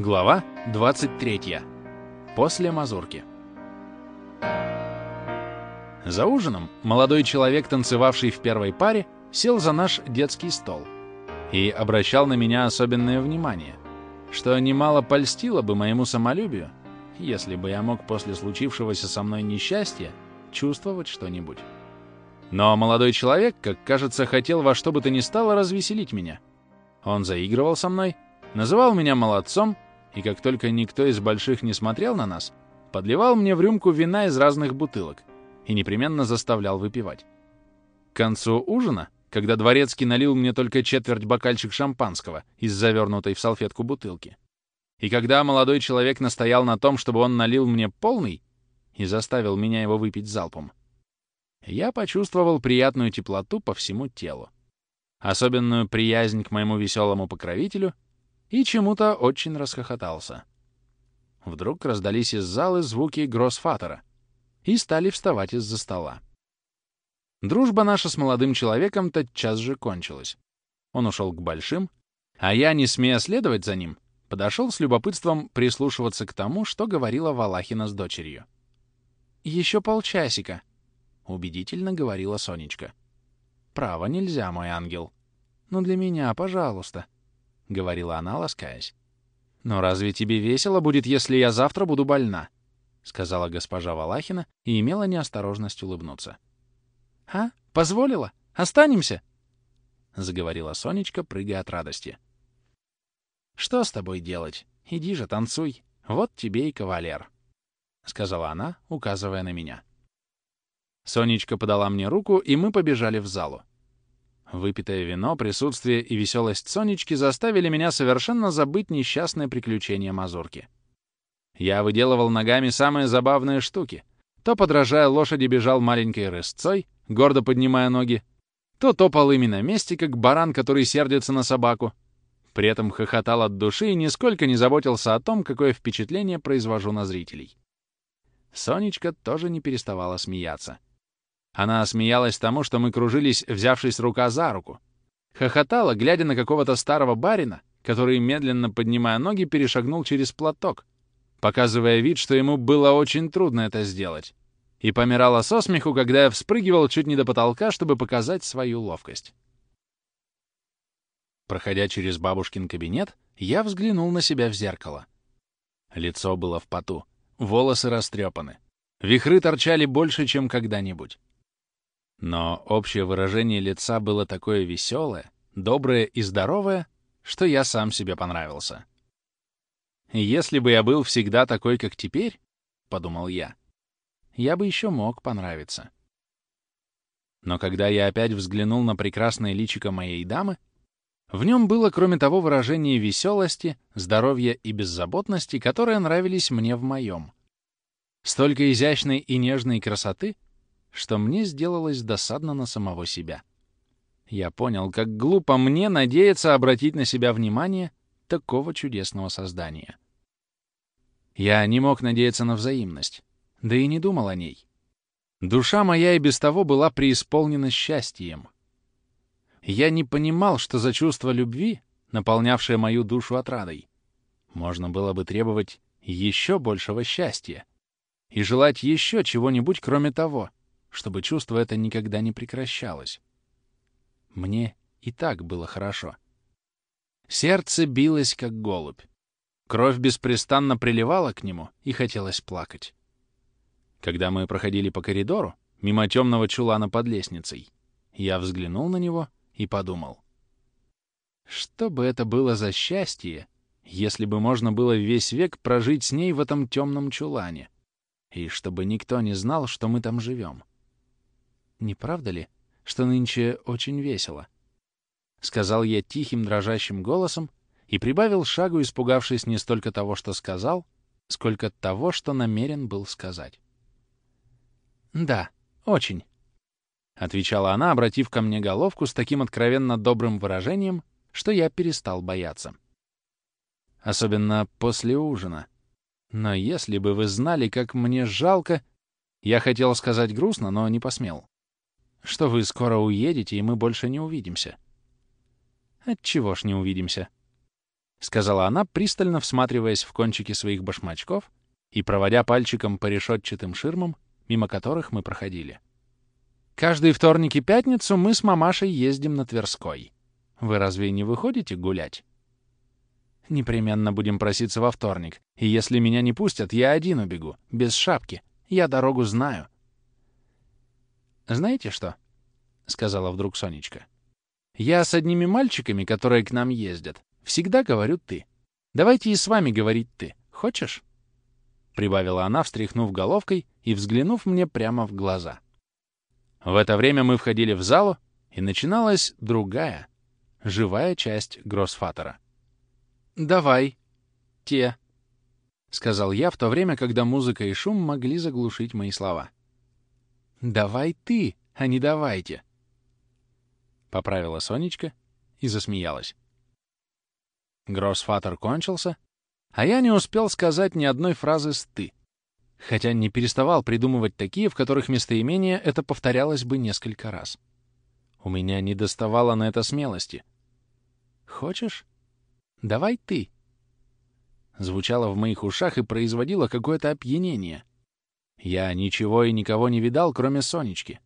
Глава 23. После мазурки. За ужином молодой человек, танцевавший в первой паре, сел за наш детский стол и обращал на меня особенное внимание, что немало польстило бы моему самолюбию, если бы я мог после случившегося со мной несчастья чувствовать что-нибудь. Но молодой человек, как кажется, хотел во что бы то ни стало развеселить меня. Он заигрывал со мной, называл меня молодцом, и как только никто из больших не смотрел на нас, подливал мне в рюмку вина из разных бутылок и непременно заставлял выпивать. К концу ужина, когда дворецкий налил мне только четверть бокальчик шампанского из завернутой в салфетку бутылки, и когда молодой человек настоял на том, чтобы он налил мне полный и заставил меня его выпить залпом, я почувствовал приятную теплоту по всему телу, особенную приязнь к моему веселому покровителю и чему-то очень расхохотался. Вдруг раздались из залы звуки гроссфатера и стали вставать из-за стола. Дружба наша с молодым человеком тотчас же кончилась. Он ушел к большим, а я, не смея следовать за ним, подошел с любопытством прислушиваться к тому, что говорила Валахина с дочерью. «Еще полчасика», — убедительно говорила Сонечка. «Право, нельзя, мой ангел. Но для меня, пожалуйста», — говорила она, ласкаясь. «Но разве тебе весело будет, если я завтра буду больна?» — сказала госпожа Валахина и имела неосторожность улыбнуться. «А? Позволила? Останемся?» — заговорила Сонечка, прыгая от радости. «Что с тобой делать? Иди же, танцуй. Вот тебе и кавалер», — сказала она, указывая на меня. Сонечка подала мне руку, и мы побежали в залу. Выпитое вино, присутствие и веселость Сонечки заставили меня совершенно забыть несчастное приключение Мазурки. Я выделывал ногами самые забавные штуки. То, подражая лошади, бежал маленькой рысцой, гордо поднимая ноги, то топал ими на месте, как баран, который сердится на собаку. При этом хохотал от души и нисколько не заботился о том, какое впечатление произвожу на зрителей. Сонечка тоже не переставала смеяться. Она смеялась тому, что мы кружились, взявшись рука за руку. Хохотала, глядя на какого-то старого барина, который, медленно поднимая ноги, перешагнул через платок, показывая вид, что ему было очень трудно это сделать. И помирала со смеху, когда я вспрыгивал чуть не до потолка, чтобы показать свою ловкость. Проходя через бабушкин кабинет, я взглянул на себя в зеркало. Лицо было в поту, волосы растрепаны. Вихры торчали больше, чем когда-нибудь. Но общее выражение лица было такое веселое, доброе и здоровое, что я сам себе понравился. «Если бы я был всегда такой, как теперь, — подумал я, — я бы еще мог понравиться». Но когда я опять взглянул на прекрасное личико моей дамы, в нем было, кроме того, выражение веселости, здоровья и беззаботности, которые нравились мне в моем. Столько изящной и нежной красоты — что мне сделалось досадно на самого себя. Я понял, как глупо мне надеяться обратить на себя внимание такого чудесного создания. Я не мог надеяться на взаимность, да и не думал о ней. Душа моя и без того была преисполнена счастьем. Я не понимал, что за чувство любви, наполнявшее мою душу отрадой, можно было бы требовать еще большего счастья и желать еще чего-нибудь, кроме того — чтобы чувство это никогда не прекращалось. Мне и так было хорошо. Сердце билось, как голубь. Кровь беспрестанно приливала к нему, и хотелось плакать. Когда мы проходили по коридору, мимо темного чулана под лестницей, я взглянул на него и подумал. Что бы это было за счастье, если бы можно было весь век прожить с ней в этом темном чулане, и чтобы никто не знал, что мы там живем? Не правда ли, что нынче очень весело?» Сказал я тихим, дрожащим голосом и прибавил шагу, испугавшись не столько того, что сказал, сколько того, что намерен был сказать. «Да, очень», — отвечала она, обратив ко мне головку с таким откровенно добрым выражением, что я перестал бояться. Особенно после ужина. Но если бы вы знали, как мне жалко... Я хотел сказать грустно, но не посмел что вы скоро уедете, и мы больше не увидимся. Отчего ж не увидимся? — сказала она, пристально всматриваясь в кончики своих башмачков и проводя пальчиком по решетчатым ширмам, мимо которых мы проходили. «Каждый вторник и пятницу мы с мамашей ездим на Тверской. Вы разве не выходите гулять?» «Непременно будем проситься во вторник, и если меня не пустят, я один убегу, без шапки. Я дорогу знаю». «Знаете что?» — сказала вдруг Сонечка. «Я с одними мальчиками, которые к нам ездят, всегда говорю «ты». Давайте и с вами говорить «ты». Хочешь?» Прибавила она, встряхнув головкой и взглянув мне прямо в глаза. В это время мы входили в залу, и начиналась другая, живая часть Гроссфатера. «Давай, те», — сказал я в то время, когда музыка и шум могли заглушить мои слова. «Давай ты, а не давайте», — поправила Сонечка и засмеялась. Гроссфатер кончился, а я не успел сказать ни одной фразы с «ты», хотя не переставал придумывать такие, в которых местоимение это повторялось бы несколько раз. У меня не доставало на это смелости. «Хочешь? Давай ты», звучало в моих ушах и производило какое-то опьянение. Я ничего и никого не видал, кроме Сонечки.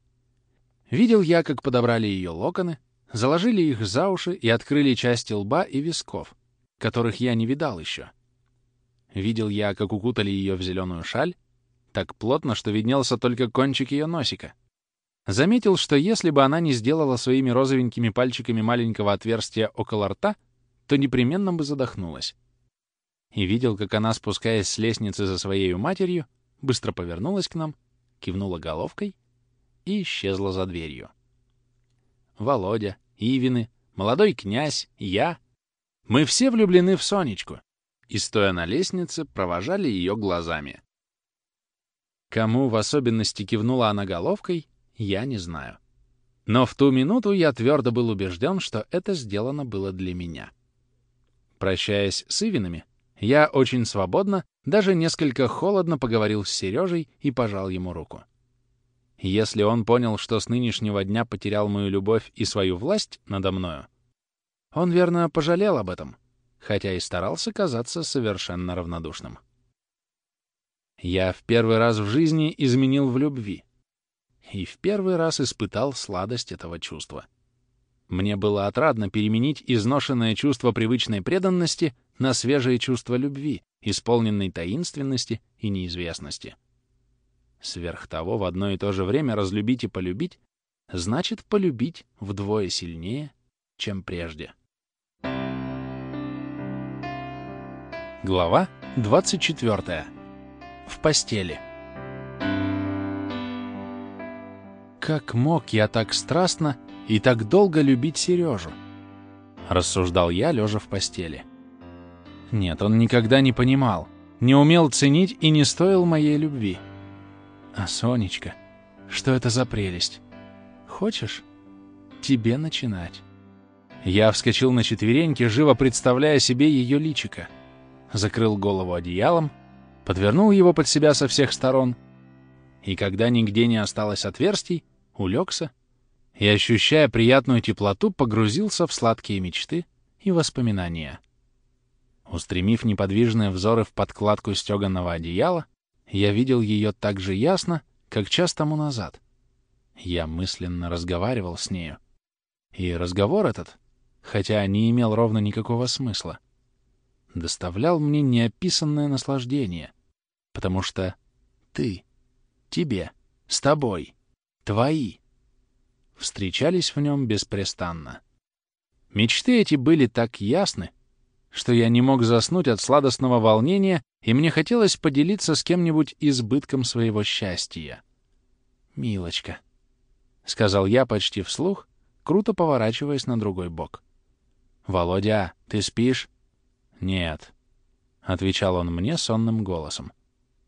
Видел я, как подобрали ее локоны, заложили их за уши и открыли части лба и висков, которых я не видал еще. Видел я, как укутали ее в зеленую шаль, так плотно, что виднелся только кончик ее носика. Заметил, что если бы она не сделала своими розовенькими пальчиками маленького отверстия около рта, то непременно бы задохнулась и видел, как она, спускаясь с лестницы за своей матерью, быстро повернулась к нам, кивнула головкой и исчезла за дверью. Володя, Ивины, молодой князь, я — мы все влюблены в Сонечку и, стоя на лестнице, провожали ее глазами. Кому в особенности кивнула она головкой, я не знаю. Но в ту минуту я твердо был убежден, что это сделано было для меня. Прощаясь с Ивинами, я очень свободно, даже несколько холодно поговорил с Сережей и пожал ему руку. Если он понял, что с нынешнего дня потерял мою любовь и свою власть надо мною, он, верно, пожалел об этом, хотя и старался казаться совершенно равнодушным. Я в первый раз в жизни изменил в любви и в первый раз испытал сладость этого чувства. Мне было отрадно переменить изношенное чувство привычной преданности на свежее чувство любви, исполненной таинственности и неизвестности. Сверх того, в одно и то же время разлюбить и полюбить значит полюбить вдвое сильнее, чем прежде. Глава 24. В постели. Как мог я так страстно и так долго любить Сережу? Рассуждал я, лежа в постели. Нет, он никогда не понимал, не умел ценить и не стоил моей любви. А Сонечка, что это за прелесть? Хочешь? Тебе начинать. Я вскочил на четвереньки, живо представляя себе ее личико. Закрыл голову одеялом, подвернул его под себя со всех сторон, и когда нигде не осталось отверстий, улегся и, ощущая приятную теплоту, погрузился в сладкие мечты и воспоминания. Устремив неподвижные взоры в подкладку стеганого одеяла, я видел ее так же ясно, как час тому назад. Я мысленно разговаривал с нею. И разговор этот, хотя не имел ровно никакого смысла, доставлял мне неописанное наслаждение, потому что ты, тебе, с тобой, твои, встречались в нем беспрестанно. Мечты эти были так ясны, что я не мог заснуть от сладостного волнения, и мне хотелось поделиться с кем-нибудь избытком своего счастья. «Милочка», — сказал я почти вслух, круто поворачиваясь на другой бок. «Володя, ты спишь?» «Нет», — отвечал он мне сонным голосом.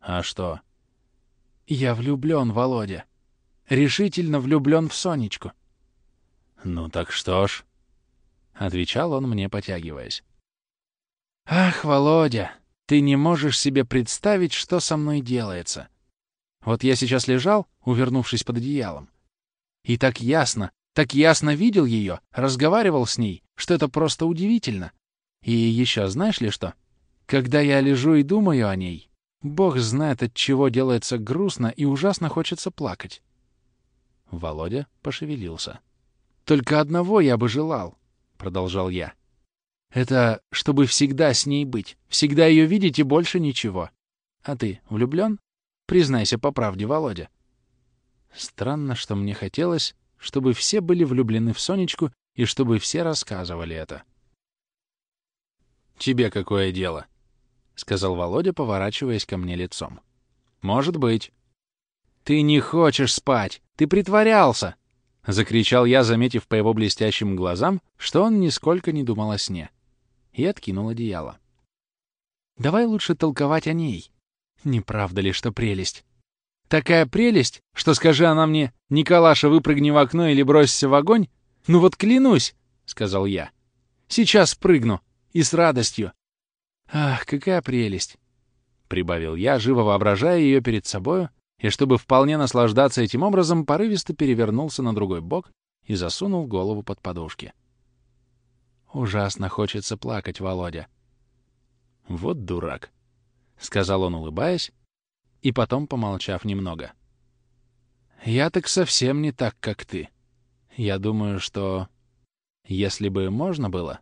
«А что?» «Я влюблен, Володя. Решительно влюблен в Сонечку». «Ну так что ж», — отвечал он мне, потягиваясь. «Ах, Володя, ты не можешь себе представить, что со мной делается. Вот я сейчас лежал, увернувшись под одеялом, и так ясно, так ясно видел ее, разговаривал с ней, что это просто удивительно. И еще знаешь ли что? Когда я лежу и думаю о ней, Бог знает, от чего делается грустно и ужасно хочется плакать. Володя пошевелился. «Только одного я бы желал», — продолжал я. «Это чтобы всегда с ней быть, всегда ее видеть и больше ничего. А ты влюблен? Признайся по правде, Володя». Странно, что мне хотелось, чтобы все были влюблены в Сонечку и чтобы все рассказывали это. «Тебе какое дело?» — сказал Володя, поворачиваясь ко мне лицом. «Может быть». «Ты не хочешь спать! Ты притворялся!» — закричал я, заметив по его блестящим глазам, что он нисколько не думал о сне. И откинул одеяло. «Давай лучше толковать о ней. Не правда ли, что прелесть? Такая прелесть, что скажи она мне, «Николаша, выпрыгни в окно или бросься в огонь», ну вот клянусь, — сказал я. Сейчас прыгну. И с радостью. Ах, какая прелесть! Прибавил я, живо воображая ее перед собою, и чтобы вполне наслаждаться этим образом, порывисто перевернулся на другой бок и засунул голову под подушки. Ужасно хочется плакать, Володя. Вот дурак, — сказал он, улыбаясь, и потом, помолчав немного. Я так совсем не так, как ты. Я думаю, что... Если бы можно было,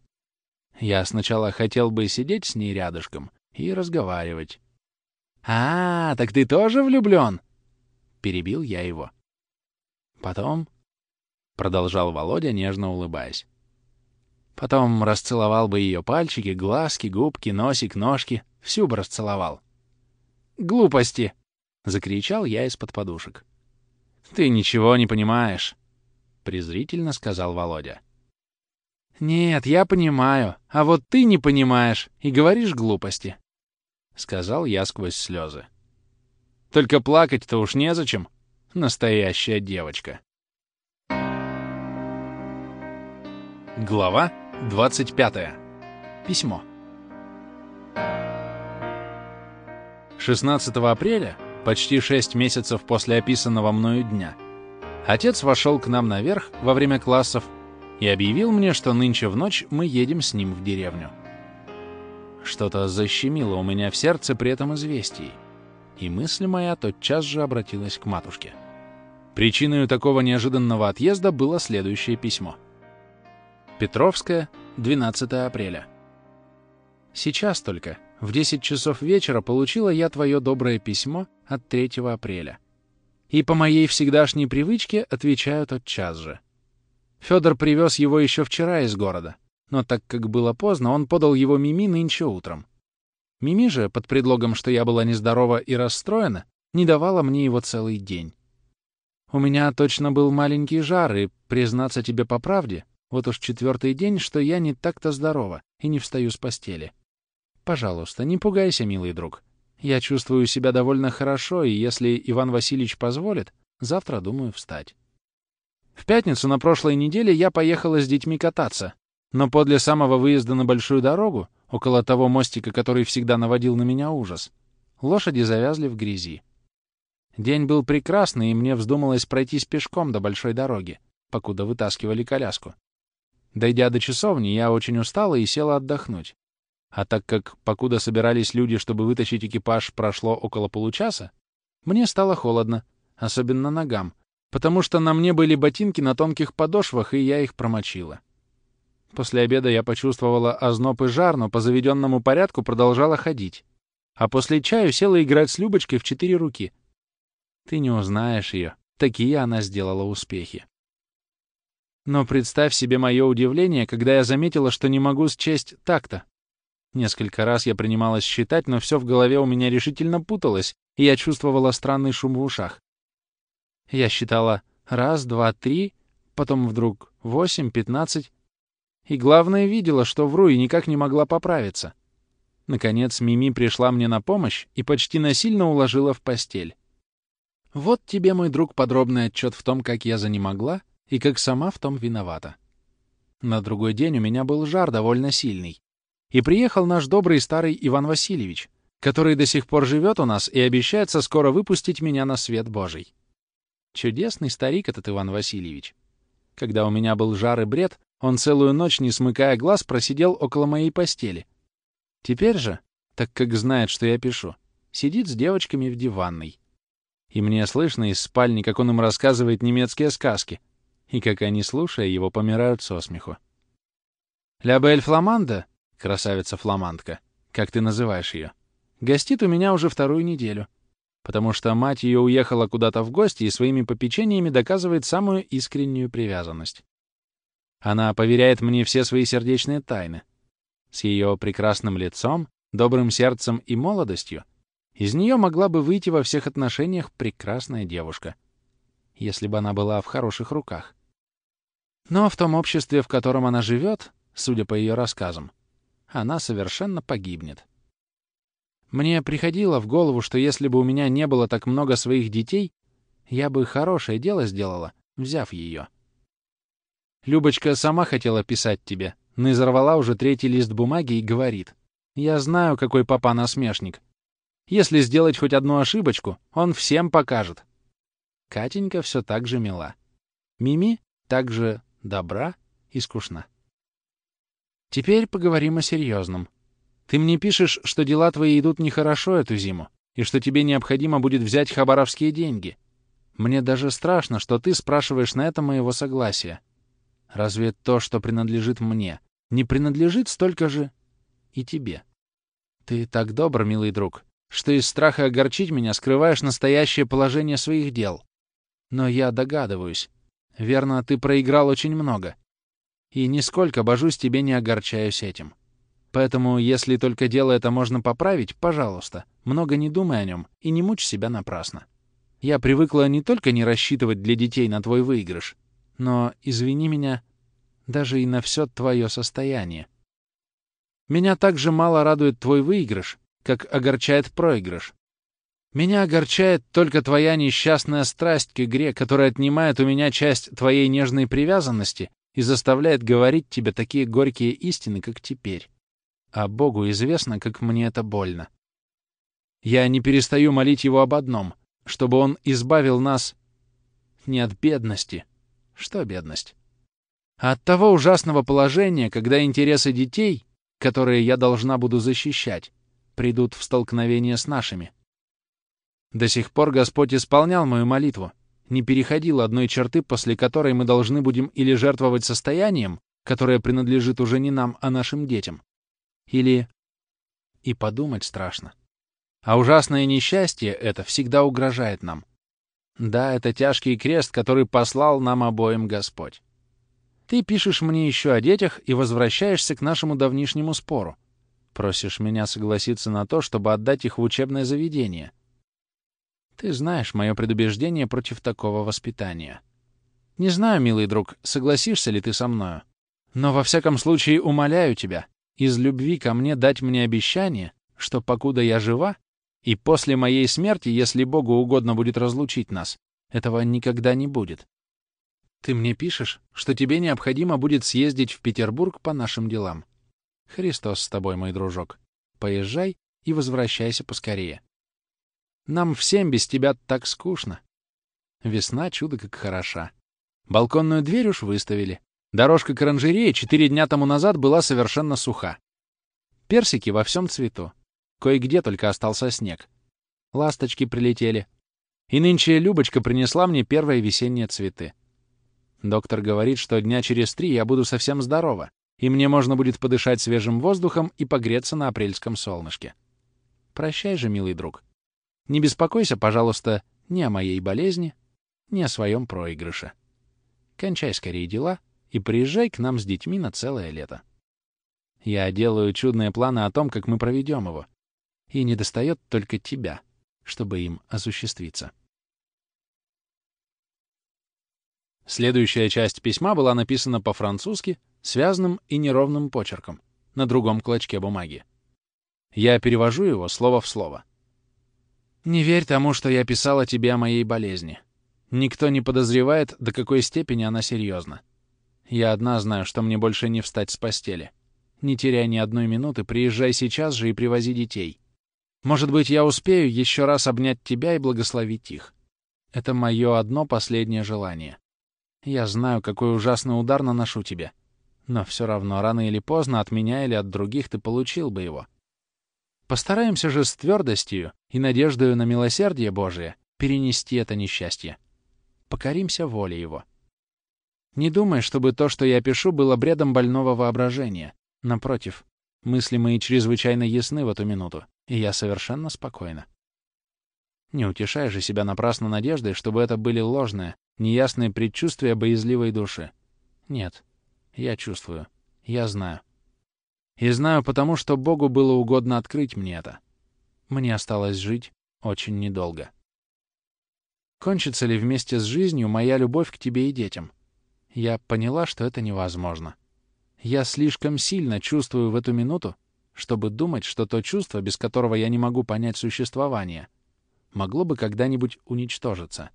я сначала хотел бы сидеть с ней рядышком и разговаривать. «А, так ты тоже влюблён?» Перебил я его. Потом... Продолжал Володя, нежно улыбаясь. Потом расцеловал бы ее пальчики, глазки, губки, носик, ножки. Всю бы расцеловал. «Глупости!» — закричал я из-под подушек. «Ты ничего не понимаешь», — презрительно сказал Володя. «Нет, я понимаю, а вот ты не понимаешь и говоришь глупости», — сказал я сквозь слезы. «Только плакать-то уж незачем, настоящая девочка». Глава 25. Письмо. 16 апреля, почти шесть месяцев после описанного мною дня, отец вошел к нам наверх во время классов и объявил мне, что нынче в ночь мы едем с ним в деревню. Что-то защемило у меня в сердце при этом известии, и мысль моя тотчас же обратилась к матушке. Причиной такого неожиданного отъезда было следующее письмо. Петровская, 12 апреля. Сейчас только, в 10 часов вечера, получила я твое доброе письмо от 3 апреля. И по моей всегдашней привычке отвечаю тот час же. Федор привез его еще вчера из города, но так как было поздно, он подал его Мими нынче утром. Мими же, под предлогом, что я была нездорова и расстроена, не давала мне его целый день. У меня точно был маленький жар, и, признаться тебе по правде, вот уж четвертый день, что я не так-то здорова и не встаю с постели. Пожалуйста, не пугайся, милый друг. Я чувствую себя довольно хорошо, и если Иван Васильевич позволит, завтра думаю встать. В пятницу на прошлой неделе я поехала с детьми кататься, но подле самого выезда на большую дорогу, около того мостика, который всегда наводил на меня ужас, лошади завязли в грязи. День был прекрасный, и мне вздумалось пройтись пешком до большой дороги, покуда вытаскивали коляску. Дойдя до часовни, я очень устала и села отдохнуть. А так как, покуда собирались люди, чтобы вытащить экипаж, прошло около получаса, мне стало холодно, особенно ногам, потому что на мне были ботинки на тонких подошвах, и я их промочила. После обеда я почувствовала озноб и жар, но по заведенному порядку продолжала ходить. А после чаю села играть с Любочкой в четыре руки. Ты не узнаешь ее. Такие она сделала успехи. Но представь себе мое удивление, когда я заметила, что не могу счесть так-то. Несколько раз я принималась считать, но все в голове у меня решительно путалось, и я чувствовала странный шум в ушах. Я считала раз, два, три, потом вдруг восемь, пятнадцать. И главное, видела, что вру и никак не могла поправиться. Наконец Мими пришла мне на помощь и почти насильно уложила в постель. Вот тебе, мой друг, подробный отчет в том, как я занемогла и как сама в том виновата. На другой день у меня был жар довольно сильный. И приехал наш добрый старый Иван Васильевич, который до сих пор живет у нас и обещается скоро выпустить меня на свет Божий. Чудесный старик этот Иван Васильевич. Когда у меня был жар и бред, он целую ночь, не смыкая глаз, просидел около моей постели. Теперь же, так как знает, что я пишу, сидит с девочками в диванной. И мне слышно из спальни, как он им рассказывает немецкие сказки, и как они, слушая его, помирают со смеху. «Ля Бель Фламанда», красавица-фламандка, как ты называешь ее, гостит у меня уже вторую неделю, потому что мать ее уехала куда-то в гости и своими попечениями доказывает самую искреннюю привязанность. Она поверяет мне все свои сердечные тайны. С ее прекрасным лицом, добрым сердцем и молодостью из нее могла бы выйти во всех отношениях прекрасная девушка, если бы она была в хороших руках. Но в том обществе, в котором она живет, судя по ее рассказам, она совершенно погибнет. Мне приходило в голову, что если бы у меня не было так много своих детей, я бы хорошее дело сделала, взяв ее. Любочка сама хотела писать тебе, но изорвала уже третий лист бумаги и говорит. «Я знаю, какой папа насмешник. Если сделать хоть одну ошибочку, он всем покажет». Катенька все так же мила. Мими так же добра и скучна. Теперь поговорим о серьезном. Ты мне пишешь, что дела твои идут нехорошо эту зиму, и что тебе необходимо будет взять хабаровские деньги. Мне даже страшно, что ты спрашиваешь на это моего согласия. Разве то, что принадлежит мне, не принадлежит столько же и тебе? Ты так добр, милый друг, что из страха огорчить меня скрываешь настоящее положение своих дел. Но я догадываюсь. Верно, ты проиграл очень много. И нисколько, божусь, тебе не огорчаюсь этим. Поэтому, если только дело это можно поправить, пожалуйста, много не думай о нем и не мучь себя напрасно. Я привыкла не только не рассчитывать для детей на твой выигрыш, но, извини меня, даже и на все твое состояние. Меня так же мало радует твой выигрыш, как огорчает проигрыш. Меня огорчает только твоя несчастная страсть к игре, которая отнимает у меня часть твоей нежной привязанности и заставляет говорить тебе такие горькие истины, как теперь а Богу известно, как мне это больно. Я не перестаю молить Его об одном, чтобы Он избавил нас не от бедности. Что бедность? А от того ужасного положения, когда интересы детей, которые я должна буду защищать, придут в столкновение с нашими. До сих пор Господь исполнял мою молитву, не переходил одной черты, после которой мы должны будем или жертвовать состоянием, которое принадлежит уже не нам, а нашим детям, или... И подумать страшно. А ужасное несчастье это всегда угрожает нам. Да, это тяжкий крест, который послал нам обоим Господь. Ты пишешь мне еще о детях и возвращаешься к нашему давнишнему спору. Просишь меня согласиться на то, чтобы отдать их в учебное заведение. Ты знаешь мое предубеждение против такого воспитания. Не знаю, милый друг, согласишься ли ты со мною. Но во всяком случае умоляю тебя, из любви ко мне дать мне обещание, что покуда я жива, и после моей смерти, если Богу угодно будет разлучить нас, этого никогда не будет. Ты мне пишешь, что тебе необходимо будет съездить в Петербург по нашим делам. Христос с тобой, мой дружок. Поезжай и возвращайся поскорее. Нам всем без тебя так скучно. Весна чудо как хороша. Балконную дверь уж выставили. Дорожка к оранжерее четыре дня тому назад была совершенно суха. Персики во всем цвету. Кое-где только остался снег. Ласточки прилетели. И нынче Любочка принесла мне первые весенние цветы. Доктор говорит, что дня через три я буду совсем здорова, и мне можно будет подышать свежим воздухом и погреться на апрельском солнышке. Прощай же, милый друг. Не беспокойся, пожалуйста, ни о моей болезни, ни о своем проигрыше. Кончай скорее дела — и приезжай к нам с детьми на целое лето. Я делаю чудные планы о том, как мы проведем его, и недостает только тебя, чтобы им осуществиться. Следующая часть письма была написана по-французски, связанным и неровным почерком, на другом клочке бумаги. Я перевожу его слово в слово. «Не верь тому, что я писала тебе о моей болезни. Никто не подозревает, до какой степени она серьезна. Я одна знаю, что мне больше не встать с постели. Не теряй ни одной минуты, приезжай сейчас же и привози детей. Может быть, я успею еще раз обнять тебя и благословить их. Это мое одно последнее желание. Я знаю, какой ужасный удар наношу тебе. Но все равно, рано или поздно, от меня или от других ты получил бы его. Постараемся же с твердостью и надеждою на милосердие Божие перенести это несчастье. Покоримся воле его. Не думай, чтобы то, что я пишу, было бредом больного воображения. Напротив, мысли мои чрезвычайно ясны в эту минуту, и я совершенно спокойна. Не утешай же себя напрасно надеждой, чтобы это были ложные, неясные предчувствия боязливой души. Нет, я чувствую, я знаю. И знаю потому, что Богу было угодно открыть мне это. Мне осталось жить очень недолго. Кончится ли вместе с жизнью моя любовь к тебе и детям? Я поняла, что это невозможно. Я слишком сильно чувствую в эту минуту, чтобы думать, что то чувство, без которого я не могу понять существование, могло бы когда-нибудь уничтожиться.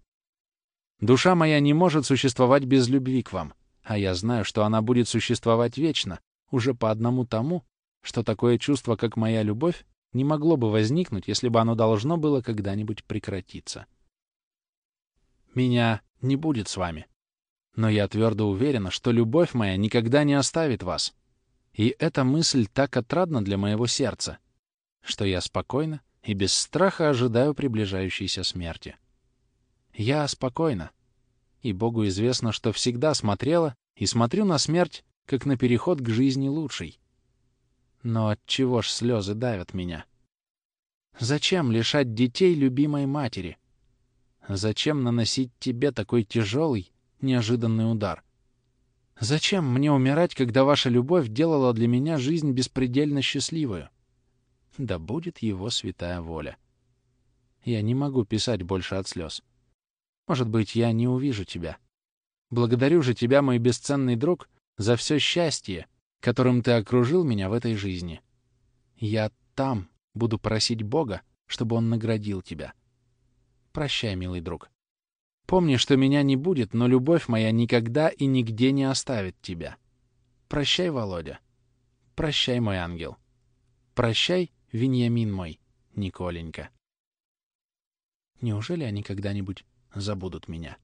Душа моя не может существовать без любви к вам, а я знаю, что она будет существовать вечно, уже по одному тому, что такое чувство, как моя любовь, не могло бы возникнуть, если бы оно должно было когда-нибудь прекратиться. Меня не будет с вами. Но я твердо уверена, что любовь моя никогда не оставит вас. И эта мысль так отрадна для моего сердца, что я спокойно и без страха ожидаю приближающейся смерти. Я спокойна, и Богу известно, что всегда смотрела и смотрю на смерть, как на переход к жизни лучшей. Но от чего ж слезы давят меня? Зачем лишать детей любимой матери? Зачем наносить тебе такой тяжелый, неожиданный удар. Зачем мне умирать, когда ваша любовь делала для меня жизнь беспредельно счастливую? Да будет его святая воля. Я не могу писать больше от слез. Может быть, я не увижу тебя. Благодарю же тебя, мой бесценный друг, за все счастье, которым ты окружил меня в этой жизни. Я там буду просить Бога, чтобы Он наградил тебя. Прощай, милый друг. Помни, что меня не будет, но любовь моя никогда и нигде не оставит тебя. Прощай, Володя. Прощай, мой ангел. Прощай, Виньямин мой, Николенька. Неужели они когда-нибудь забудут меня?